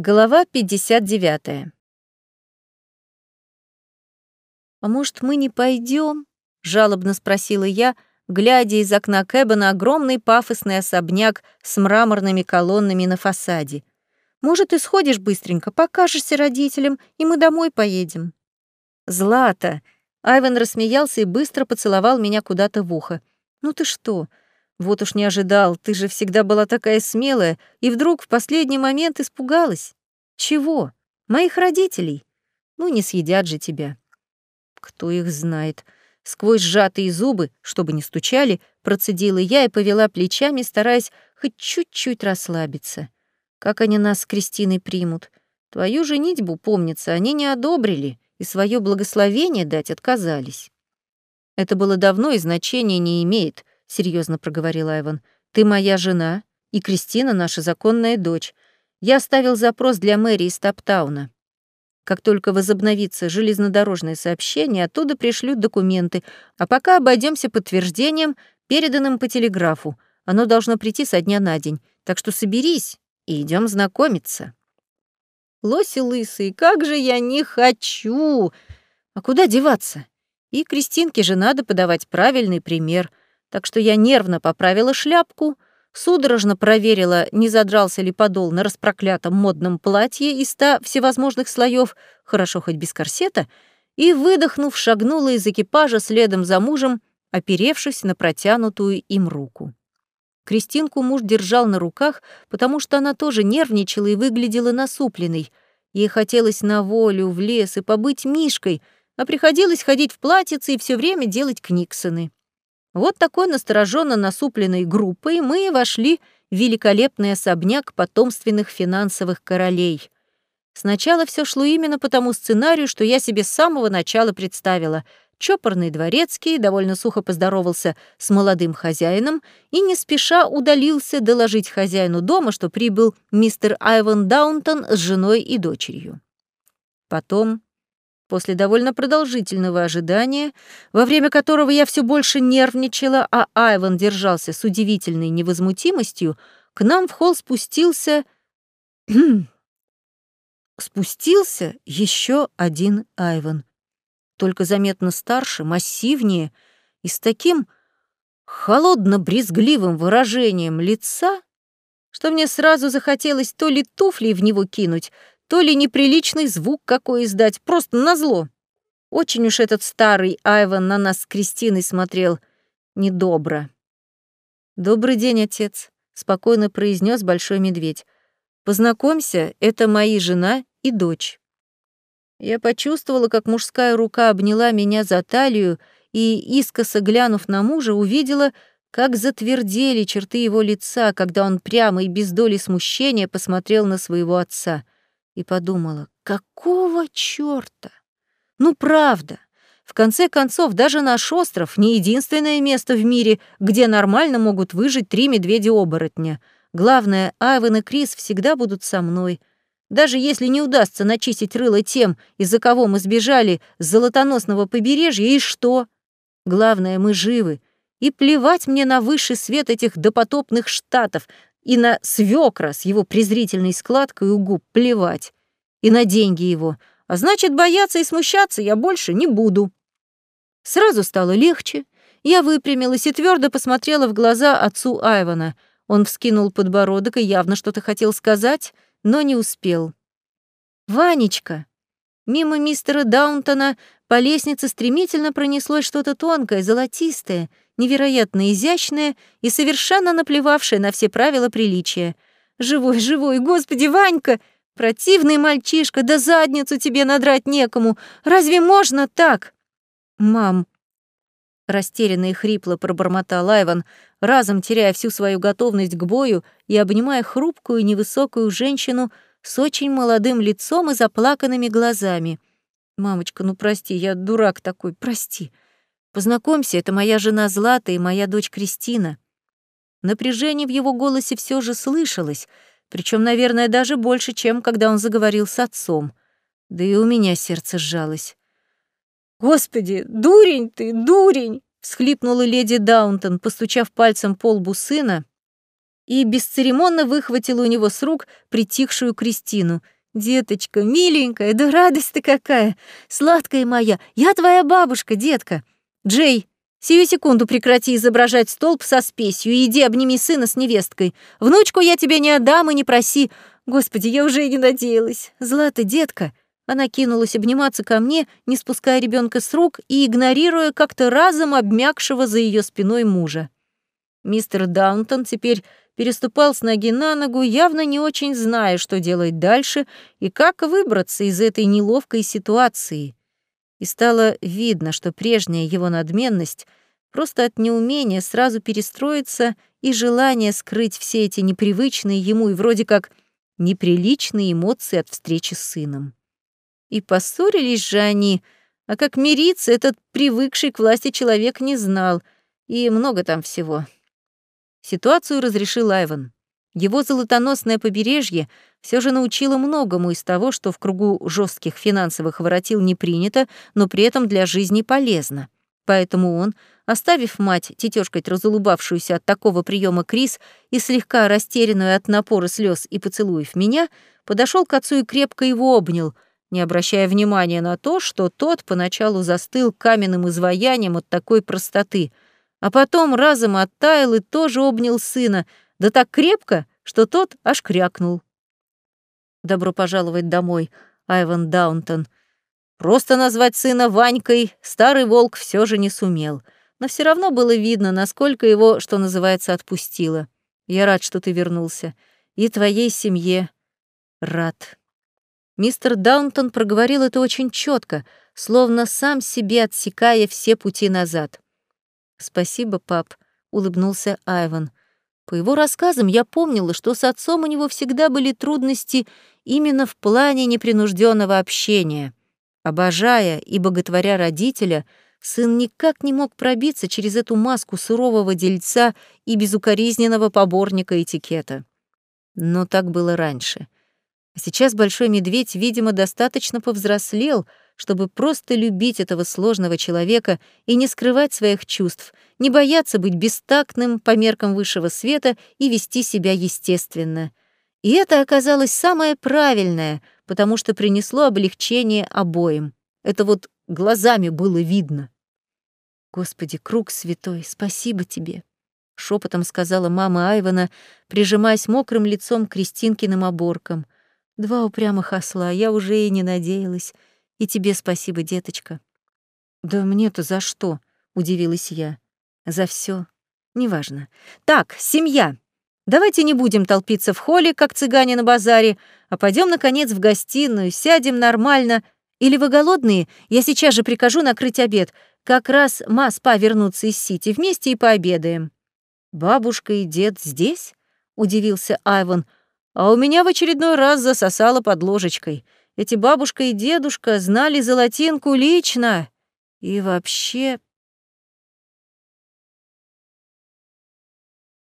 Глава 59. «А может, мы не пойдем? жалобно спросила я, глядя из окна Кэба на огромный пафосный особняк с мраморными колоннами на фасаде. «Может, ты сходишь быстренько, покажешься родителям, и мы домой поедем?» «Злата!» Айвен рассмеялся и быстро поцеловал меня куда-то в ухо. «Ну ты что? Вот уж не ожидал, ты же всегда была такая смелая, и вдруг в последний момент испугалась. Чего? Моих родителей? Ну, не съедят же тебя. Кто их знает? Сквозь сжатые зубы, чтобы не стучали, процедила я и повела плечами, стараясь хоть чуть-чуть расслабиться. Как они нас с Кристиной примут? Твою женитьбу, помнится, они не одобрили и свое благословение дать отказались. Это было давно и значения не имеет, серьезно проговорил Айван. Ты моя жена, и Кристина наша законная дочь. Я оставил запрос для мэрии из Таптауна. Как только возобновится железнодорожное сообщение, оттуда пришлют документы, а пока обойдемся подтверждением, переданным по телеграфу. Оно должно прийти со дня на день. Так что соберись и идем знакомиться. Лоси лысый, как же я не хочу! А куда деваться? И Кристинке же надо подавать правильный пример — так что я нервно поправила шляпку, судорожно проверила, не задрался ли подол на распроклятом модном платье из ста всевозможных слоев, хорошо хоть без корсета, и, выдохнув, шагнула из экипажа следом за мужем, оперевшись на протянутую им руку. Кристинку муж держал на руках, потому что она тоже нервничала и выглядела насупленной. Ей хотелось на волю, в лес и побыть Мишкой, а приходилось ходить в платьице и все время делать книксоны. Вот такой настороженно насупленной группой мы вошли в великолепный особняк потомственных финансовых королей. Сначала все шло именно по тому сценарию, что я себе с самого начала представила. Чопорный дворецкий довольно сухо поздоровался с молодым хозяином и не спеша удалился доложить хозяину дома, что прибыл мистер Айван Даунтон с женой и дочерью. Потом После довольно продолжительного ожидания, во время которого я все больше нервничала, а Айван держался с удивительной невозмутимостью, к нам в холл спустился... спустился еще один Айван. Только заметно старше, массивнее и с таким холодно-брезгливым выражением лица, что мне сразу захотелось то ли туфли в него кинуть, то ли неприличный звук какой издать, просто назло. Очень уж этот старый Айван на нас с Кристиной смотрел недобро. «Добрый день, отец», — спокойно произнес большой медведь. «Познакомься, это мои жена и дочь». Я почувствовала, как мужская рука обняла меня за талию и, искоса глянув на мужа, увидела, как затвердели черты его лица, когда он прямо и без доли смущения посмотрел на своего отца — и подумала, какого чёрта? Ну, правда. В конце концов, даже наш остров — не единственное место в мире, где нормально могут выжить три медведя-оборотня. Главное, Айвен и Крис всегда будут со мной. Даже если не удастся начистить рыло тем, из-за кого мы сбежали с золотоносного побережья, и что? Главное, мы живы. И плевать мне на высший свет этих допотопных штатов, и на свекра с его презрительной складкой у губ плевать, и на деньги его, а значит, бояться и смущаться я больше не буду. Сразу стало легче, я выпрямилась и твердо посмотрела в глаза отцу Айвана. Он вскинул подбородок и явно что-то хотел сказать, но не успел. «Ванечка!» Мимо мистера Даунтона по лестнице стремительно пронеслось что-то тонкое, золотистое — невероятно изящная и совершенно наплевавшая на все правила приличия. «Живой, живой, господи, Ванька! Противный мальчишка, да задницу тебе надрать некому! Разве можно так?» «Мам!» Растерянно и хрипло пробормотал Айван, разом теряя всю свою готовность к бою и обнимая хрупкую невысокую женщину с очень молодым лицом и заплаканными глазами. «Мамочка, ну прости, я дурак такой, прости. Познакомься, это моя жена Злата и моя дочь Кристина». Напряжение в его голосе все же слышалось, причем, наверное, даже больше, чем когда он заговорил с отцом. Да и у меня сердце сжалось. «Господи, дурень ты, дурень!» — всхлипнула леди Даунтон, постучав пальцем по лбу сына и бесцеремонно выхватила у него с рук притихшую Кристину. «Деточка, миленькая, да радость ты какая! Сладкая моя, я твоя бабушка, детка! Джей, сию секунду прекрати изображать столб со спесью и иди обними сына с невесткой. Внучку я тебе не отдам и не проси. Господи, я уже и не надеялась. Злата, детка!» Она кинулась обниматься ко мне, не спуская ребенка с рук и игнорируя как-то разом обмякшего за ее спиной мужа. Мистер Даунтон теперь переступал с ноги на ногу, явно не очень зная, что делать дальше и как выбраться из этой неловкой ситуации. И стало видно, что прежняя его надменность просто от неумения сразу перестроиться и желание скрыть все эти непривычные ему и вроде как неприличные эмоции от встречи с сыном. И поссорились же они, а как мириться этот привыкший к власти человек не знал, и много там всего. Ситуацию разрешил Айван. Его золотоносное побережье все же научило многому из того, что в кругу жестких финансовых воротил не принято, но при этом для жизни полезно. Поэтому он, оставив мать, тетёшкать разулыбавшуюся от такого приема Крис и слегка растерянную от напора слез и поцелуев меня, подошел к отцу и крепко его обнял — не обращая внимания на то, что тот поначалу застыл каменным изваянием от такой простоты, а потом разом оттаял и тоже обнял сына, да так крепко, что тот аж крякнул. «Добро пожаловать домой, Айван Даунтон», Просто назвать сына Ванькой старый волк все же не сумел, но все равно было видно, насколько его, что называется, отпустило. Я рад, что ты вернулся. И твоей семье рад. Мистер Даунтон проговорил это очень четко, словно сам себе отсекая все пути назад. «Спасибо, пап», — улыбнулся Айван. По его рассказам я помнила, что с отцом у него всегда были трудности именно в плане непринужденного общения. Обожая и боготворя родителя, сын никак не мог пробиться через эту маску сурового дельца и безукоризненного поборника этикета. Но так было раньше — а сейчас большой медведь, видимо, достаточно повзрослел, чтобы просто любить этого сложного человека и не скрывать своих чувств, не бояться быть бестактным по меркам высшего света и вести себя естественно. И это оказалось самое правильное, потому что принесло облегчение обоим. Это вот глазами было видно. «Господи, круг святой, спасибо тебе!» — шепотом сказала мама Айвана, прижимаясь мокрым лицом к Кристинкиным оборкам — Два упрямых осла, я уже и не надеялась. И тебе спасибо, деточка. Да мне-то за что? Удивилась я. За все. Неважно. Так, семья. Давайте не будем толпиться в холле, как цыгане на базаре, а пойдем наконец, в гостиную, сядем нормально. Или вы голодные? Я сейчас же прикажу накрыть обед. Как раз ма с па вернутся из Сити вместе и пообедаем. Бабушка и дед здесь? Удивился Айван, а у меня в очередной раз засосало под ложечкой. Эти бабушка и дедушка знали золотинку лично. И вообще...